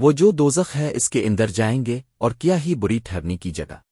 وہ جو دوزخ ہے اس کے اندر جائیں گے اور کیا ہی بری ٹھہرنے کی جگہ۔